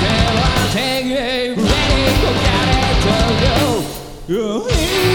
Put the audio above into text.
Till I take it, ready go get it to you.